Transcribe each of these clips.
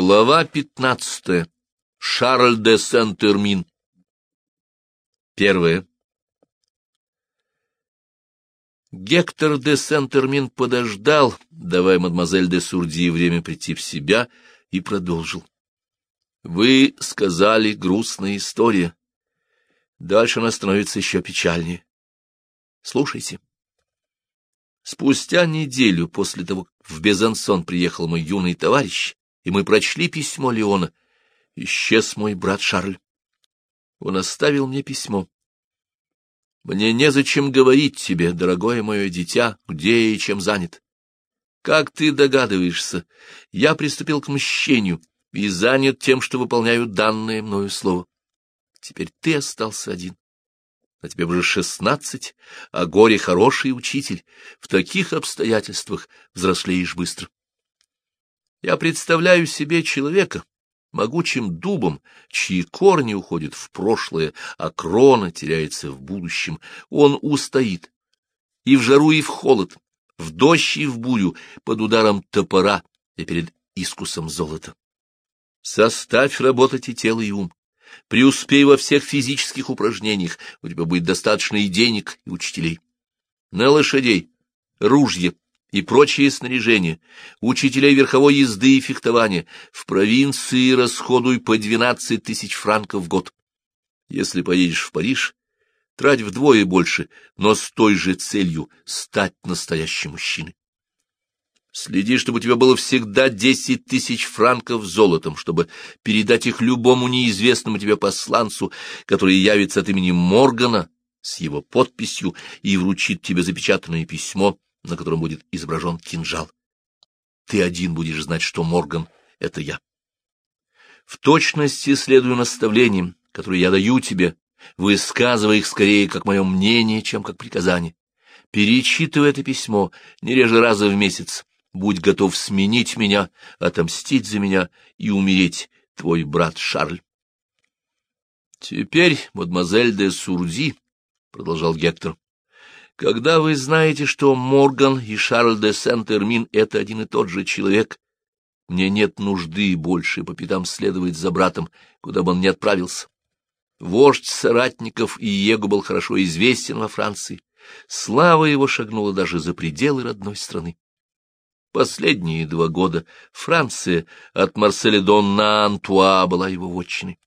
Глава пятнадцатая. Шарль де Сен-Термин. Первое. Гектор де Сен-Термин подождал, давая мадемуазель де Сурди время прийти в себя, и продолжил. Вы сказали грустная история. Дальше она становится еще печальнее. Слушайте. Спустя неделю после того, как в Безансон приехал мой юный товарищ, и мы прочли письмо Леона, исчез мой брат Шарль. Он оставил мне письмо. Мне незачем говорить тебе, дорогое мое дитя, где и чем занят. Как ты догадываешься, я приступил к мщению и занят тем, что выполняю данное мною слово. Теперь ты остался один. А тебе уже шестнадцать, а горе хороший учитель. В таких обстоятельствах взрослеешь быстро. Я представляю себе человека, могучим дубом, чьи корни уходят в прошлое, а крона теряется в будущем. Он устоит и в жару, и в холод, в дождь и в бурю, под ударом топора и перед искусом золота. Составь работать и тело, и ум. Преуспей во всех физических упражнениях, у тебя будет достаточно и денег, и учителей. На лошадей, ружья и прочие снаряжения, учителей верховой езды и фехтования в провинции расходуй по двенадцать тысяч франков в год. Если поедешь в Париж, трать вдвое больше, но с той же целью стать настоящим мужчиной. Следи, чтобы у тебя было всегда десять тысяч франков золотом, чтобы передать их любому неизвестному тебе посланцу, который явится от имени Моргана с его подписью и вручит тебе запечатанное письмо, на котором будет изображен кинжал. Ты один будешь знать, что Морган — это я. В точности следую наставлениям, которые я даю тебе, высказывая их скорее как мое мнение, чем как приказание. Перечитывай это письмо не реже раза в месяц, будь готов сменить меня, отомстить за меня и умереть, твой брат Шарль. Теперь, мадемуазель де Сурди, — продолжал Гектор, — когда вы знаете, что Морган и Шарль де Сент-Эрмин — это один и тот же человек, мне нет нужды больше по пятам следовать за братом, куда бы он ни отправился. Вождь соратников Иего был хорошо известен во Франции. Слава его шагнула даже за пределы родной страны. Последние два года Франция от Марселедон на Антуа была его вотчиной.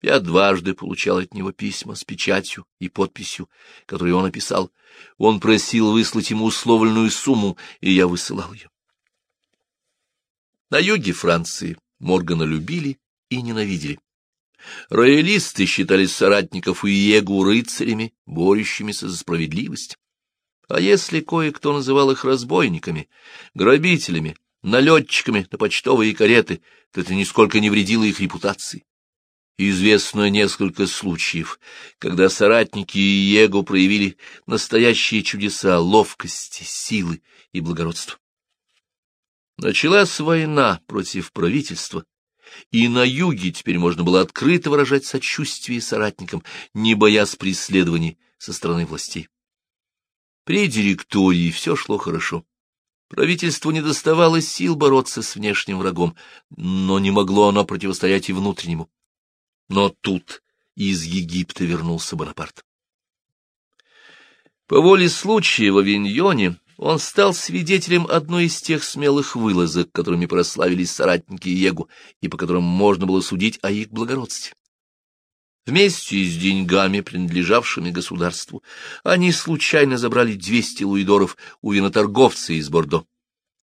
Я дважды получал от него письма с печатью и подписью, которые он написал. Он просил выслать ему условленную сумму, и я высылал ее. На юге Франции Моргана любили и ненавидели. Роялисты считали соратников Иегу рыцарями, борющимися за справедливость. А если кое-кто называл их разбойниками, грабителями, налетчиками на почтовые кареты, то это нисколько не вредило их репутации. Известно несколько случаев, когда соратники Иего проявили настоящие чудеса ловкости, силы и благородства. Началась война против правительства, и на юге теперь можно было открыто выражать сочувствие соратникам, не боясь преследований со стороны властей. При директории все шло хорошо. Правительству не доставало сил бороться с внешним врагом, но не могло оно противостоять и внутреннему. Но тут из Египта вернулся Бонапарт. По воле случая в Авиньоне он стал свидетелем одной из тех смелых вылазок, которыми прославились соратники Егу, и по которым можно было судить о их благородстве. Вместе с деньгами, принадлежавшими государству, они случайно забрали двести луидоров у виноторговца из Бордо.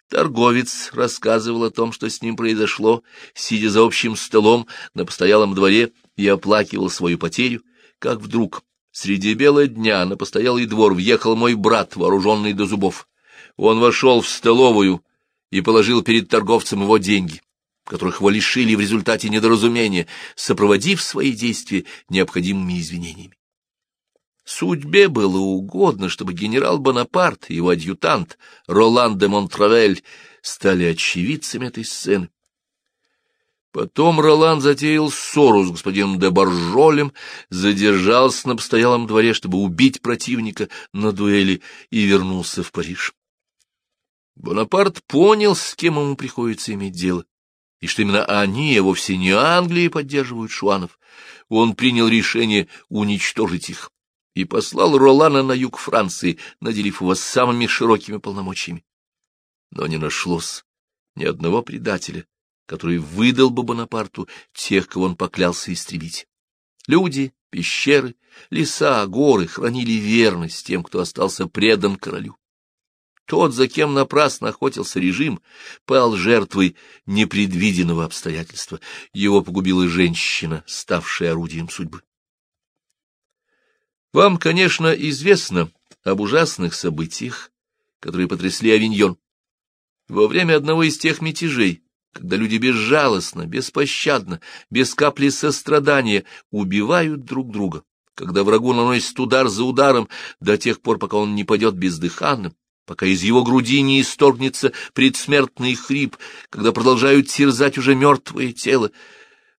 Торговец рассказывал о том, что с ним произошло, сидя за общим столом на постоялом дворе и оплакивал свою потерю, как вдруг среди бела дня на постоялый двор въехал мой брат, вооруженный до зубов. Он вошел в столовую и положил перед торговцем его деньги которых его лишили в результате недоразумения, сопроводив свои действия необходимыми извинениями. Судьбе было угодно, чтобы генерал Бонапарт и его адъютант Ролан де Монтравель стали очевидцами этой сцены. Потом Ролан затеял ссору с господином де Боржолем, задержался на постоялом дворе, чтобы убить противника на дуэли, и вернулся в Париж. Бонапарт понял, с кем ему приходится иметь дело и что именно они, а вовсе не Англия, поддерживают шуанов, он принял решение уничтожить их и послал Ролана на юг Франции, наделив его самыми широкими полномочиями. Но не нашлось ни одного предателя, который выдал бы Бонапарту тех, кого он поклялся истребить. Люди, пещеры, леса, горы хранили верность тем, кто остался предан королю. Тот, за кем напрасно охотился режим, пал жертвой непредвиденного обстоятельства. Его погубила женщина, ставшая орудием судьбы. Вам, конечно, известно об ужасных событиях, которые потрясли Авиньон. Во время одного из тех мятежей, когда люди безжалостно, беспощадно, без капли сострадания убивают друг друга, когда врагу наносит удар за ударом до тех пор, пока он не падет бездыханным, пока из его груди не исторгнется предсмертный хрип, когда продолжают терзать уже мертвое тело.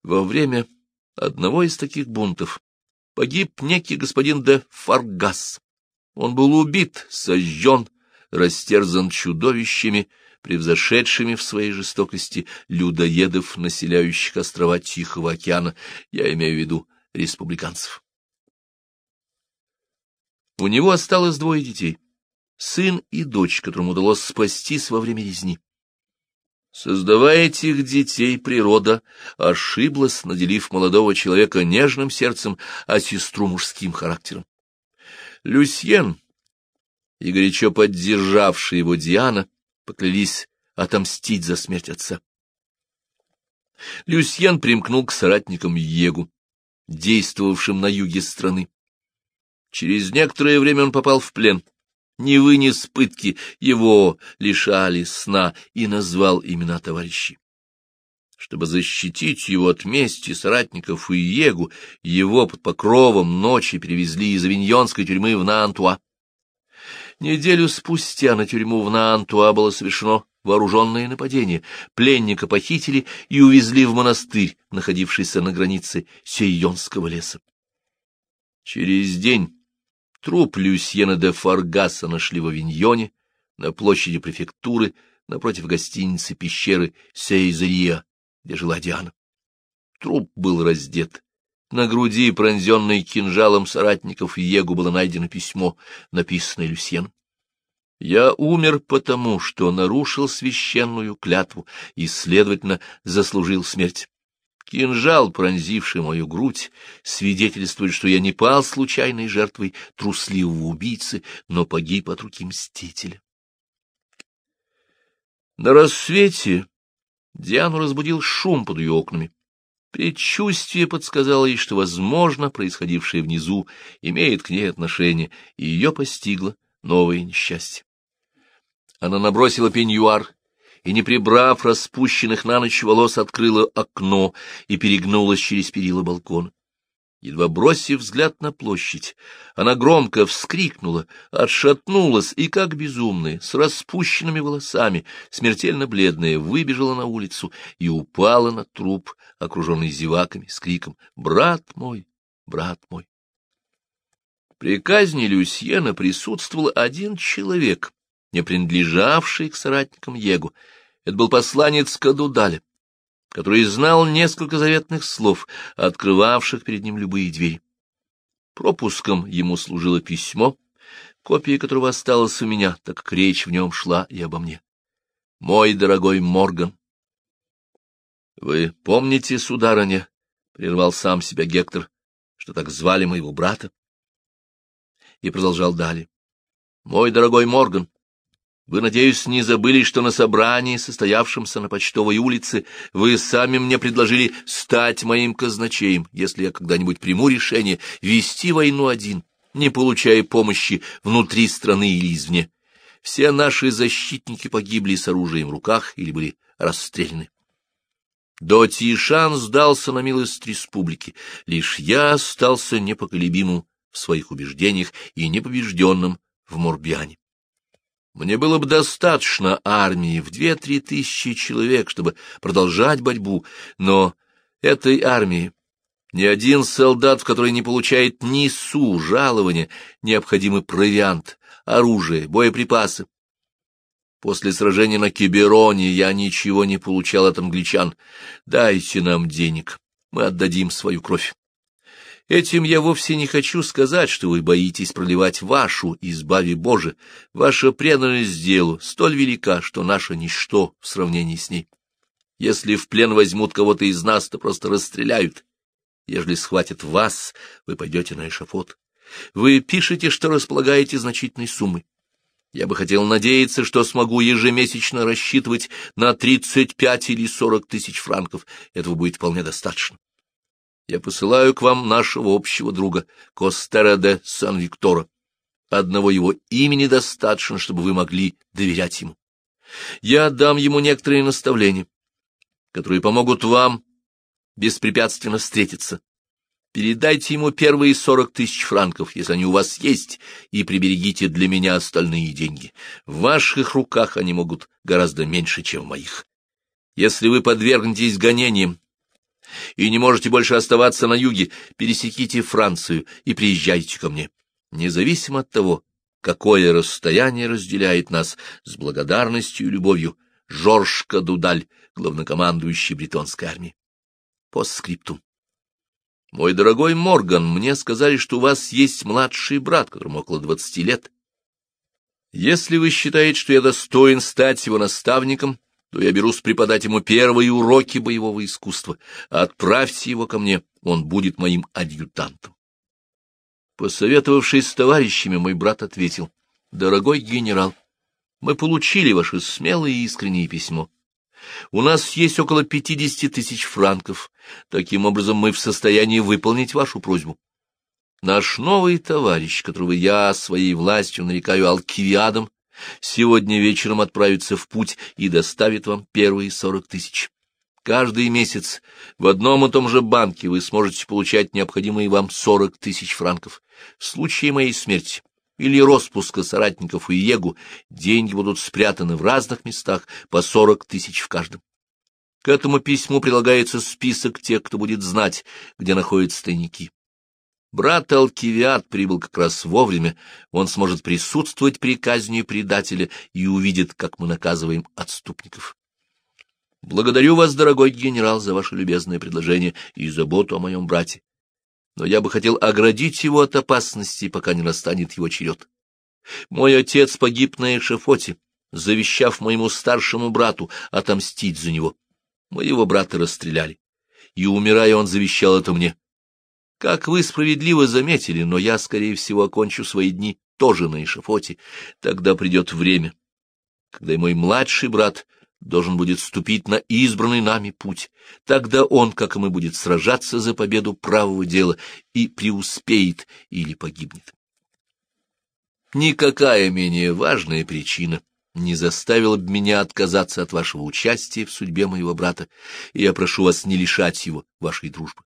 Во время одного из таких бунтов погиб некий господин де Фаргас. Он был убит, сожжен, растерзан чудовищами, превзошедшими в своей жестокости людоедов, населяющих острова Тихого океана, я имею в виду республиканцев. У него осталось двое детей, сын и дочь, которым удалось спастись во время резни. Создавая этих детей, природа ошиблась, наделив молодого человека нежным сердцем, а сестру мужским характером. Люсьен и горячо поддержавшая его Диана поклялись отомстить за смерть отца. Люсьен примкнул к соратникам Егу, действовавшим на юге страны. Через некоторое время он попал в плен, не вынес пытки, его лишали сна и назвал имена товарищей. Чтобы защитить его от мести соратников и Егу, его под покровом ночи перевезли из авиньонской тюрьмы в Нантуа. Неделю спустя на тюрьму в Нантуа было совершено вооруженное нападение. Пленника похитили и увезли в монастырь, находившийся на границе Сейонского леса. Через день труп Люсьена де Фаргаса нашли в Авиньоне, на площади префектуры, напротив гостиницы пещеры Сейзерия, где жила Диана. Труп был раздет. На груди, пронзенной кинжалом соратников Егу, было найдено письмо, написанное Люсьеном. Я умер потому, что нарушил священную клятву и, следовательно, заслужил смерть. Кинжал, пронзивший мою грудь, свидетельствует, что я не пал случайной жертвой трусливого убийцы, но погиб от руки мстителя. На рассвете Диану разбудил шум под ее окнами. Предчувствие подсказало ей, что, возможно, происходившее внизу имеет к ней отношение, и ее постигло новое несчастье. Она набросила пеньюар и, не прибрав распущенных на ночь волос, открыла окно и перегнулась через перила балкона. Едва бросив взгляд на площадь, она громко вскрикнула, отшатнулась и, как безумная, с распущенными волосами, смертельно бледная, выбежала на улицу и упала на труп, окруженный зеваками, с криком «Брат мой! Брат мой!». При казни Люсьена присутствовал один человек, не принадлежавший к соратникам Егу. Это был посланец Кадудаля, который знал несколько заветных слов, открывавших перед ним любые двери. Пропуском ему служило письмо, копия которого осталась у меня, так как речь в нем шла и обо мне. «Мой дорогой Морган». «Вы помните, сударыня?» — прервал сам себя Гектор, что так звали моего брата. И продолжал далее. «Мой дорогой Морган, вы, надеюсь, не забыли, что на собрании, состоявшемся на Почтовой улице, вы сами мне предложили стать моим казначеем, если я когда-нибудь приму решение вести войну один, не получая помощи внутри страны или извне. Все наши защитники погибли с оружием в руках или были расстреляны. Дотишан сдался на милость республики, лишь я остался непоколебимым в своих убеждениях и непобежденным в Морбиане. Мне было бы достаточно армии в две-три тысячи человек, чтобы продолжать борьбу, но этой армии ни один солдат, в которой не получает ни су жалования, необходимый провиант, оружие, боеприпасы. После сражения на Кибероне я ничего не получал от англичан. Дайте нам денег, мы отдадим свою кровь. Этим я вовсе не хочу сказать, что вы боитесь проливать вашу, избави Боже. Ваша преданность делу столь велика, что наша ничто в сравнении с ней. Если в плен возьмут кого-то из нас, то просто расстреляют. Ежели схватят вас, вы пойдете на эшафот. Вы пишете, что располагаете значительной суммой. Я бы хотел надеяться, что смогу ежемесячно рассчитывать на 35 или 40 тысяч франков. Этого будет вполне достаточно я посылаю к вам нашего общего друга Костера де Сан-Виктора. Одного его имени достаточно, чтобы вы могли доверять ему. Я дам ему некоторые наставления, которые помогут вам беспрепятственно встретиться. Передайте ему первые сорок тысяч франков, если они у вас есть, и приберегите для меня остальные деньги. В ваших руках они могут гораздо меньше, чем в моих. Если вы подвергнетесь гонениям и не можете больше оставаться на юге, пересеките Францию и приезжайте ко мне. Независимо от того, какое расстояние разделяет нас, с благодарностью и любовью, Жорж Кадудаль, главнокомандующий бритонской армии. Постскриптум. Мой дорогой Морган, мне сказали, что у вас есть младший брат, которому около двадцати лет. Если вы считаете, что я достоин стать его наставником, то я берусь преподать ему первые уроки боевого искусства. Отправьте его ко мне, он будет моим адъютантом. Посоветовавшись с товарищами, мой брат ответил, «Дорогой генерал, мы получили ваше смелое и искреннее письмо. У нас есть около пятидесяти тысяч франков. Таким образом, мы в состоянии выполнить вашу просьбу. Наш новый товарищ, которого я своей властью нарекаю Алкивиадом, сегодня вечером отправится в путь и доставит вам первые сорок тысяч. Каждый месяц в одном и том же банке вы сможете получать необходимые вам сорок тысяч франков. В случае моей смерти или распуска соратников и егу деньги будут спрятаны в разных местах по сорок тысяч в каждом. К этому письму прилагается список тех, кто будет знать, где находятся тайники. Брат Алкивиад прибыл как раз вовремя, он сможет присутствовать при казни предателя и увидит, как мы наказываем отступников. Благодарю вас, дорогой генерал, за ваше любезное предложение и заботу о моем брате. Но я бы хотел оградить его от опасности, пока не настанет его черед. Мой отец погиб на эшафоте, завещав моему старшему брату отомстить за него. Моего брата расстреляли, и, умирая, он завещал это мне. Как вы справедливо заметили, но я, скорее всего, окончу свои дни тоже на эшафоте. Тогда придет время, когда и мой младший брат должен будет ступить на избранный нами путь. Тогда он, как и мы, будет сражаться за победу правого дела и преуспеет или погибнет. Никакая менее важная причина не заставила бы меня отказаться от вашего участия в судьбе моего брата, и я прошу вас не лишать его вашей дружбы.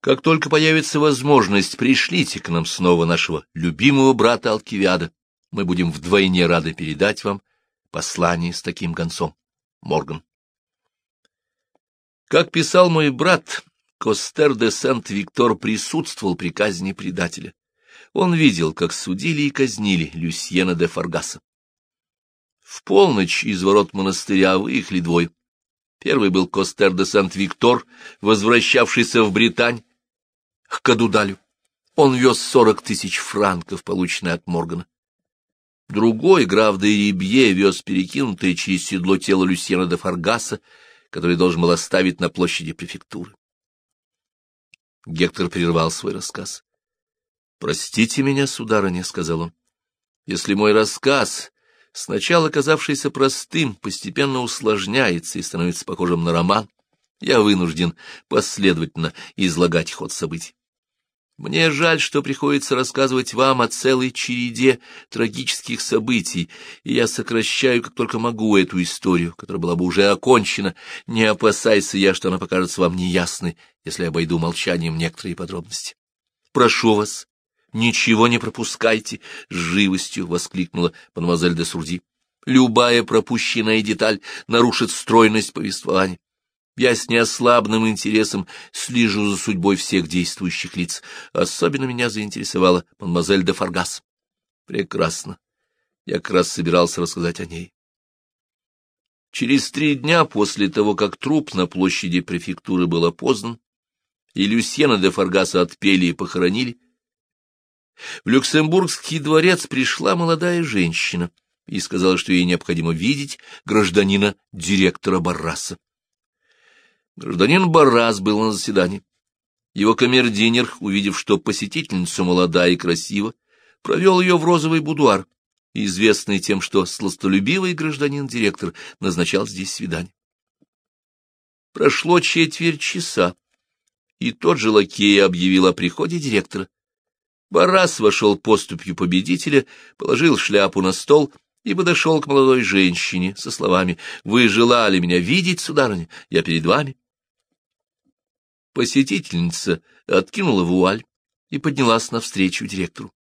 Как только появится возможность, пришлите к нам снова нашего любимого брата Алкивиада. Мы будем вдвойне рады передать вам послание с таким концом. Морган. Как писал мой брат, Костер де Сент-Виктор присутствовал при казни предателя. Он видел, как судили и казнили Люсьена де Фаргаса. В полночь из ворот монастыря выехали двое. Первый был Костер де Сент-Виктор, возвращавшийся в Британь, к Кадудалю. Он вез сорок тысяч франков, полученные от Моргана. Другой, граф де Рибье, вез перекинутое через седло тело Люсьена де Фаргаса, который должен был оставить на площади префектуры. Гектор прервал свой рассказ. — Простите меня, сударыня, — сказал он, — если мой рассказ, сначала казавшийся простым, постепенно усложняется и становится похожим на роман, я вынужден последовательно излагать ход событий. Мне жаль, что приходится рассказывать вам о целой череде трагических событий, и я сокращаю, как только могу, эту историю, которая была бы уже окончена. Не опасайся я, что она покажется вам неясной, если обойду молчанием некоторые подробности. Прошу вас, ничего не пропускайте, — с живостью воскликнула мадемуазель де Сурди. Любая пропущенная деталь нарушит стройность повествования. Я с неослабным интересом слежу за судьбой всех действующих лиц. Особенно меня заинтересовала мадемуазель де Фаргас. Прекрасно. Я как раз собирался рассказать о ней. Через три дня после того, как труп на площади префектуры был опознан, и Люсьена де Фаргаса отпели и похоронили, в Люксембургский дворец пришла молодая женщина и сказала, что ей необходимо видеть гражданина-директора Барраса. Гражданин Баррас был на заседании. Его камердинер, увидев, что посетительница молода и красива, провел ее в розовый будуар, известный тем, что сластолюбивый гражданин-директор назначал здесь свидание. Прошло четверть часа, и тот же лакей объявил о приходе директора. Барас вошел поступью победителя, положил шляпу на стол и подошел к молодой женщине со словами «Вы желали меня видеть, сударыня, я перед вами». Посетительница откинула вуаль и поднялась навстречу директору.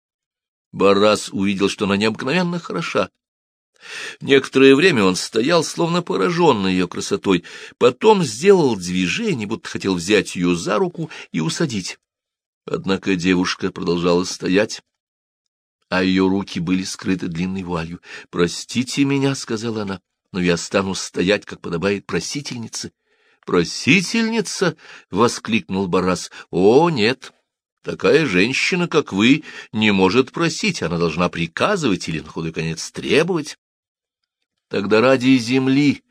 Барас увидел, что она необыкновенно хороша. Некоторое время он стоял, словно пораженный ее красотой, потом сделал движение, будто хотел взять ее за руку и усадить. Однако девушка продолжала стоять, а ее руки были скрыты длинной вуалью. «Простите меня», — сказала она, — «но я стану стоять, как подобает просительнице». «Просительница!» — воскликнул Барас. «О, нет, такая женщина, как вы, не может просить, она должна приказывать или, на худой конец, требовать». Тогда ради земли,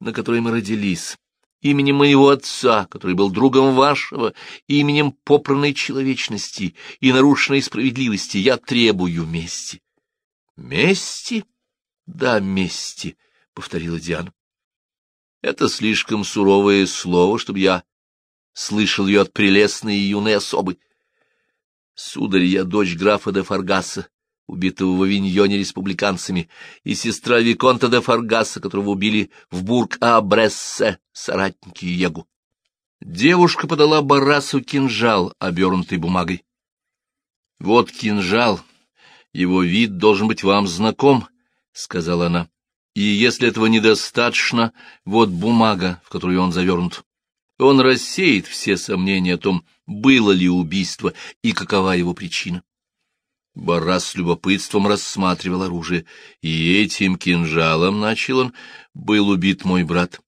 на которой мы родились, именем моего отца, который был другом вашего, именем попранной человечности и нарушенной справедливости, я требую мести. — Мести? — Да, мести, — повторила Диана. Это слишком суровое слово, чтобы я слышал ее от прелестной и юной особы. Сударь, я дочь графа де Фаргаса, убитого в Авиньоне республиканцами, и сестра Виконта де Фаргаса, которого убили в Бург-А-Брессе, соратники Егу. Девушка подала Барасу кинжал, обернутый бумагой. — Вот кинжал. Его вид должен быть вам знаком, — сказала она. И если этого недостаточно, вот бумага, в которую он завернут. Он рассеет все сомнения о том, было ли убийство и какова его причина. Барас с любопытством рассматривал оружие, и этим кинжалом, начал он, был убит мой брат.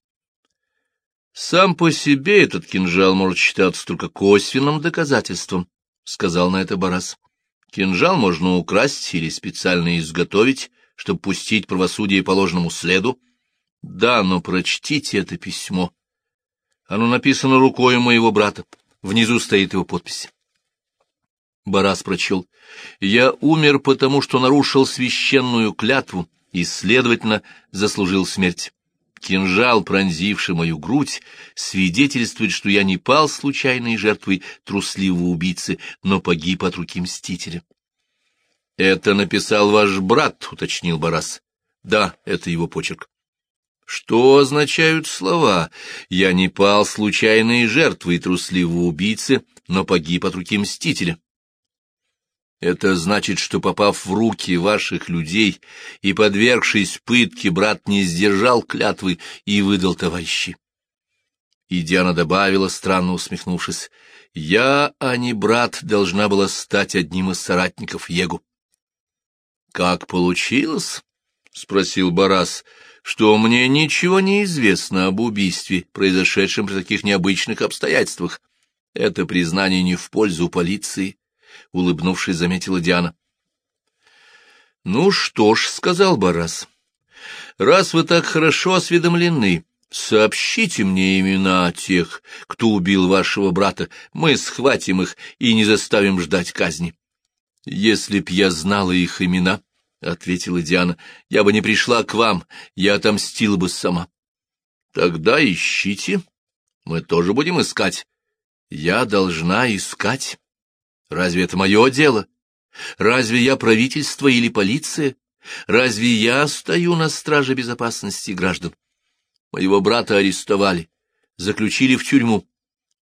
Сам по себе этот кинжал может считаться только косвенным доказательством, — сказал на это Барас. Кинжал можно украсть или специально изготовить, чтобы пустить правосудие по ложному следу? Да, но прочтите это письмо. Оно написано рукой моего брата. Внизу стоит его подпись. Барас прочел. «Я умер, потому что нарушил священную клятву и, следовательно, заслужил смерть. Кинжал, пронзивший мою грудь, свидетельствует, что я не пал случайной жертвой трусливого убийцы, но погиб от руки мстителя». — Это написал ваш брат, — уточнил Барас. — Да, это его почерк. — Что означают слова? Я не пал случайной жертвой трусливого убийцы, но погиб от руки мстителя. Это значит, что, попав в руки ваших людей и подвергшись пытке, брат не сдержал клятвы и выдал товарищи. И Диана добавила, странно усмехнувшись, «Я, а не брат, должна была стать одним из соратников Егу». Как получилось? — спросил Барас, — что мне ничего не известно об убийстве, произошедшем при таких необычных обстоятельствах. Это признание не в пользу полиции, — улыбнувшись, заметила Диана. — Ну что ж, — сказал Барас, — раз вы так хорошо осведомлены, сообщите мне имена тех, кто убил вашего брата, мы схватим их и не заставим ждать казни. — Если б я знала их имена, — ответила Диана, — я бы не пришла к вам, я отомстила бы сама. — Тогда ищите, мы тоже будем искать. Я должна искать. Разве это мое дело? Разве я правительство или полиция? Разве я стою на страже безопасности граждан? Моего брата арестовали, заключили в тюрьму.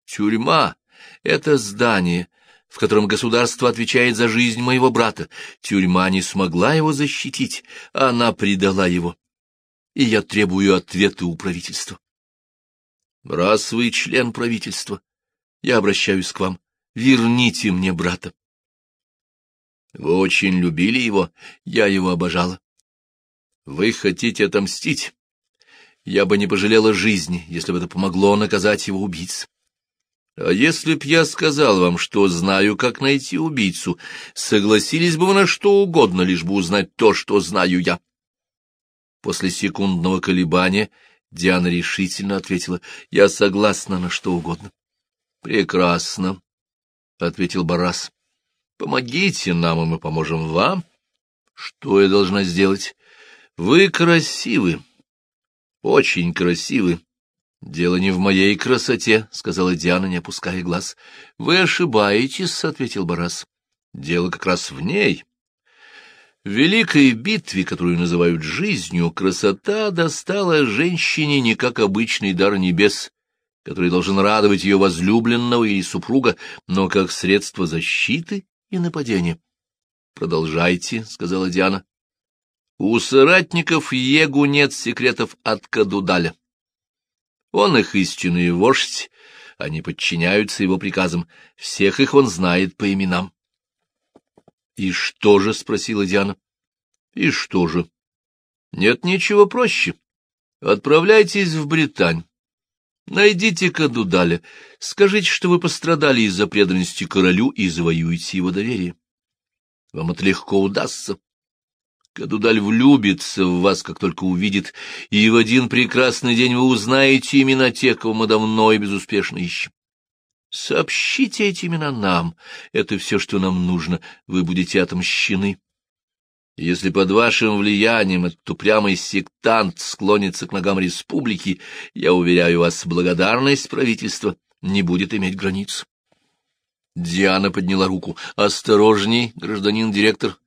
Тюрьма — это здание, в котором государство отвечает за жизнь моего брата. Тюрьма не смогла его защитить, она предала его. И я требую ответа у правительства. Раз вы член правительства, я обращаюсь к вам. Верните мне брата. Вы очень любили его, я его обожала. Вы хотите отомстить? Я бы не пожалела жизни, если бы это помогло наказать его убийц. А если б я сказал вам, что знаю, как найти убийцу, согласились бы вы на что угодно, лишь бы узнать то, что знаю я? После секундного колебания Диана решительно ответила, — Я согласна на что угодно. — Прекрасно, — ответил Барас. — Помогите нам, и мы поможем вам. Что я должна сделать? Вы красивы, очень красивы. Дело не в моей красоте, — сказала Диана, не опуская глаз. — Вы ошибаетесь, — ответил Барас. — Дело как раз в ней. В великой битве, которую называют жизнью, красота достала женщине не как обычный дар небес, который должен радовать ее возлюбленного или супруга, но как средство защиты и нападения. — Продолжайте, — сказала Диана. — У соратников Егу нет секретов от Кадудаля. Он их истинный вождь, они подчиняются его приказам, всех их он знает по именам. «И что же?» — спросила Диана. «И что же?» «Нет ничего проще. Отправляйтесь в Британь. Найдите Кадудаля, скажите, что вы пострадали из-за преданности королю и завоюете его доверие. Вам это легко удастся. Кадудаль влюбится в вас, как только увидит, и в один прекрасный день вы узнаете имена тех, кого мы давно и безуспешно ищем. Сообщите эти имена нам. Это все, что нам нужно. Вы будете отомщены. Если под вашим влиянием этот упрямый сектант склонится к ногам республики, я уверяю вас, благодарность правительства не будет иметь границ. Диана подняла руку. «Осторожней, гражданин директор.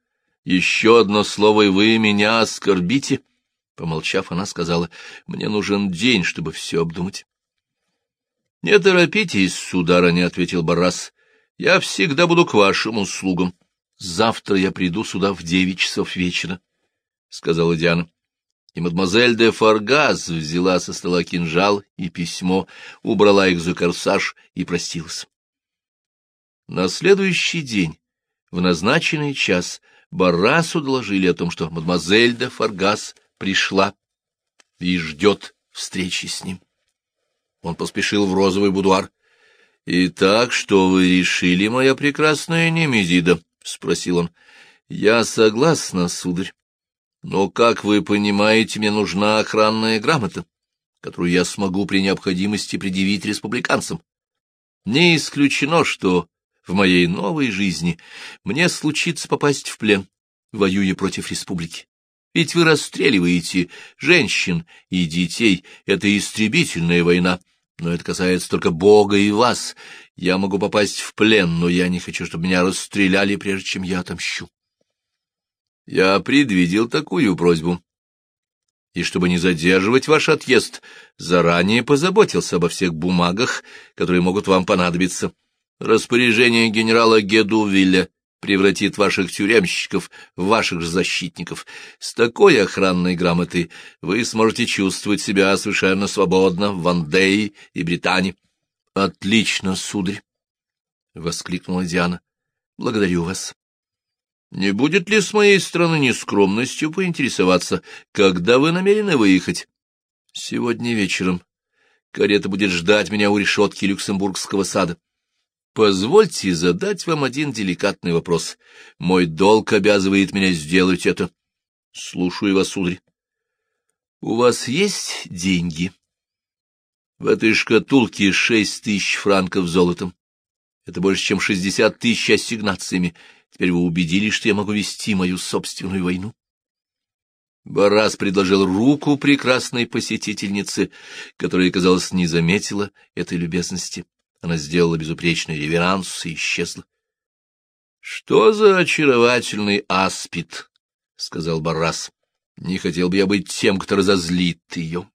Еще одно слово, и вы меня оскорбите». Помолчав, она сказала, «Мне нужен день, чтобы все обдумать». — Не торопитесь, сударыня, — ответил Барас. — Я всегда буду к вашим услугам. Завтра я приду сюда в девять часов вечера, — сказала Диана. И мадемуазель де Фаргаз взяла со стола кинжал и письмо, убрала их за корсаж и простилась. На следующий день, в назначенный час, Барасу доложили о том, что мадемуазель де Фаргаз пришла и ждет встречи с ним. Он поспешил в розовый будуар. — Итак, что вы решили, моя прекрасная Немезида? — спросил он. — Я согласна, сударь. Но, как вы понимаете, мне нужна охранная грамота, которую я смогу при необходимости предъявить республиканцам. Не исключено, что в моей новой жизни мне случится попасть в плен, воюя против республики. Ведь вы расстреливаете женщин и детей. Это истребительная война, но это касается только Бога и вас. Я могу попасть в плен, но я не хочу, чтобы меня расстреляли, прежде чем я отомщу. Я предвидел такую просьбу. И чтобы не задерживать ваш отъезд, заранее позаботился обо всех бумагах, которые могут вам понадобиться. Распоряжение генерала Гедувилля превратит ваших тюремщиков в ваших защитников. С такой охранной грамотой вы сможете чувствовать себя совершенно свободно в Вандее и Британии. — Отлично, сударь! — воскликнула Диана. — Благодарю вас. Не будет ли с моей стороны нескромностью поинтересоваться, когда вы намерены выехать? — Сегодня вечером. Карета будет ждать меня у решетки Люксембургского сада. Позвольте задать вам один деликатный вопрос. Мой долг обязывает меня сделать это. Слушаю вас, сударь. У вас есть деньги? В этой шкатулке шесть тысяч франков золотом. Это больше, чем шестьдесят тысяч ассигнациями. Теперь вы убедились, что я могу вести мою собственную войну. Барас предложил руку прекрасной посетительнице, которая, казалось, не заметила этой любезности. Она сделала безупречный реверанс и исчезла. — Что за очаровательный аспид! — сказал Баррас. — Не хотел бы я быть тем, кто разозлит ее.